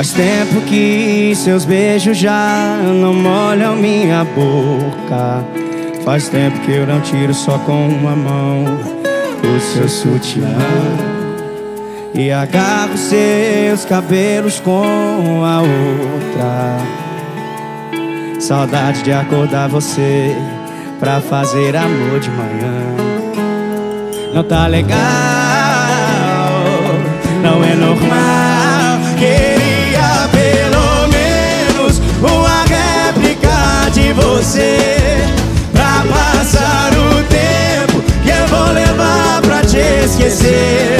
Faz tempo que seus beijos já não molham minha boca. Faz tempo que eu não tiro só com uma mão o seu sutiã. E agarro seus cabelos com a outra. Saudade de acordar você pra fazer amor de manhã. Não tá legal, não é normal. Você. Pra passar o tempo que eu vou levar pra te esquecer.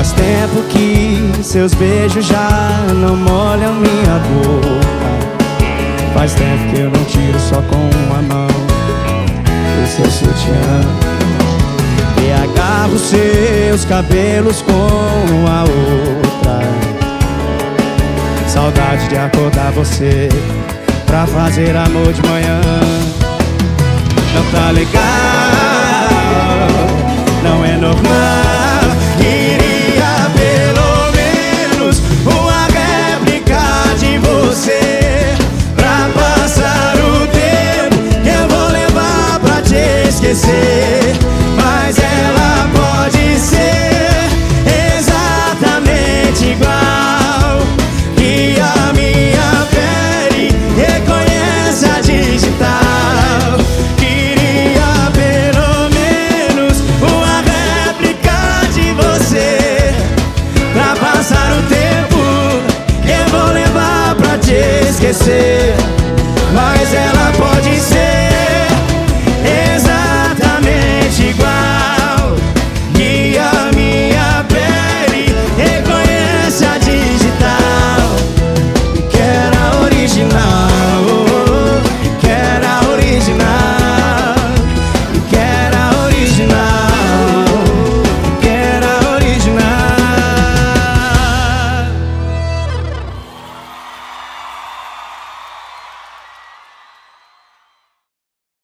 Faz tempo que seus beijos já não molham minha boca. Faz tempo que eu não tiro só com uma mão o seu sutiã. E agarro seus cabelos com a outra. Saudade de acordar você pra fazer amor de manhã. Não tá legal, mas ela pode ser exatamente igual. Que a minha pele reconheça digital. Queria pelo menos uma réplica de você. Pra passar o tempo, que eu vou levar pra te esquecer. Mas ela pode ser.